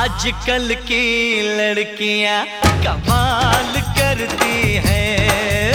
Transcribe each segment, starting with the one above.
आजकल की लड़कियाँ कमाल करती हैं।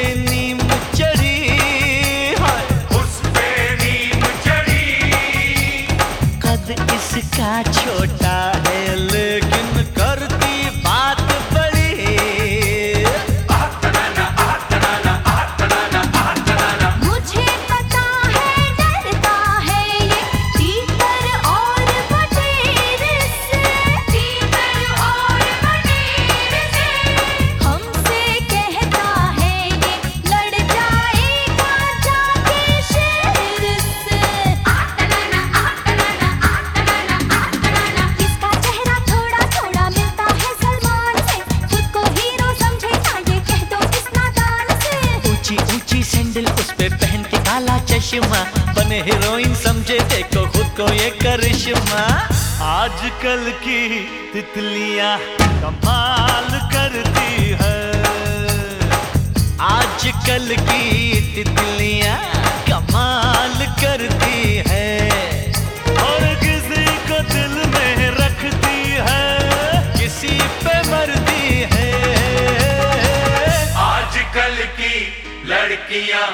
किसका छोटा है लेकिन करती करिश्मा। बने हीरोइन समझे, देखो खुद को ये करिश्मा। आजकल की तितलियाँ कमाल करती है। आजकल की तितलियाँ कमाल करती है। और किसी को दिल में रखती है, किसी पे मरती है। आजकल की लड़कियाँ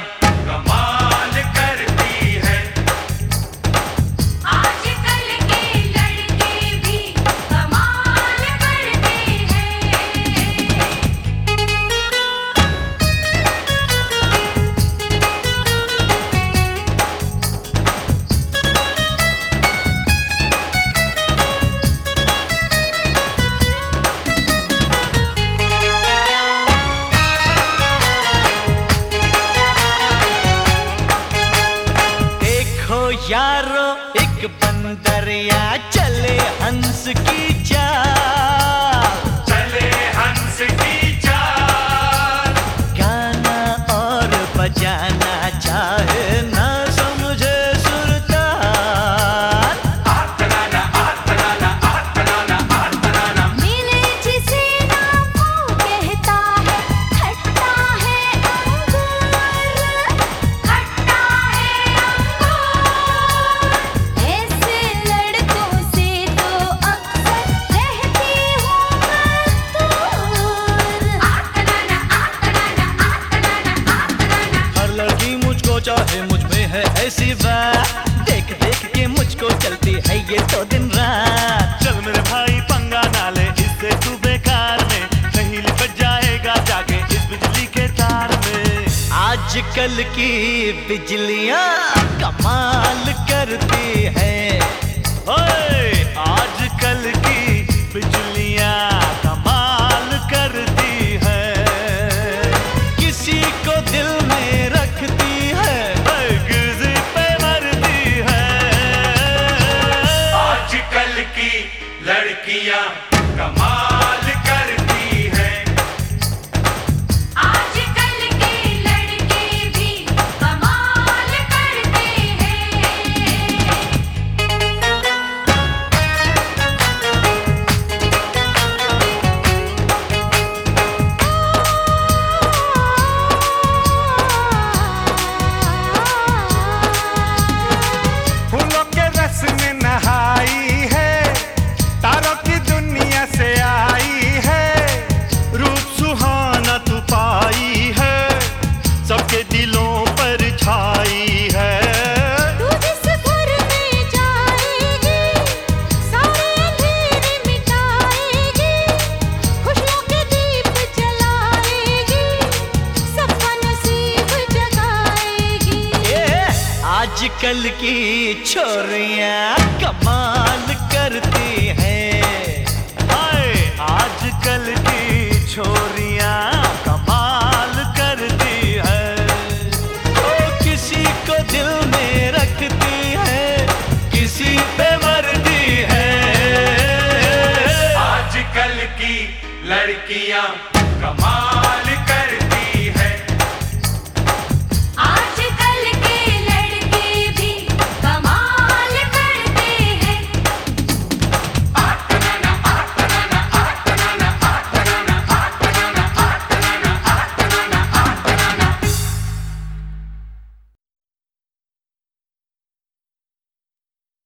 यारो एक बंदरिया चले हंस की चाल। आजकल की बिजलियाँ कमाल करती है। आजकल की बिजली आजकल की छोरियाँ कमाल करती हैं। हाय, आजकल की छोरियाँ कमाल करती है। ओ, किसी को दिल में रखती है, किसी पे मरती है। आजकल की लड़कियाँ कमाल